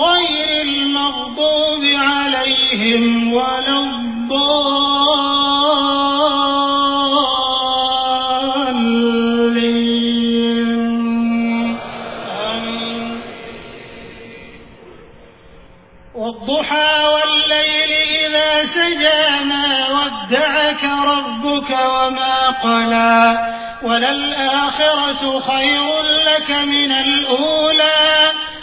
غير المغضوب عليهم ولا الضالين. آمين. والضحى والليل إذا سجى ما ودعك ربك وما قلى. وللآخرة خير لك من الأولى.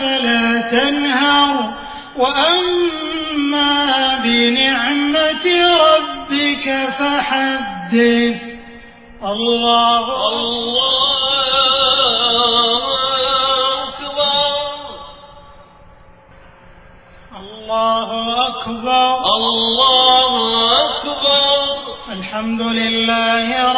فلا تنهر. وأما بنعمة ربك فحدث. الله الله أكبر. الله أكبر. الله أكبر. الحمد لله رب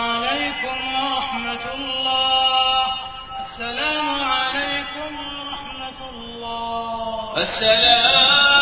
عليكم ورحمة الله. السلام عليكم ورحمة الله. السلام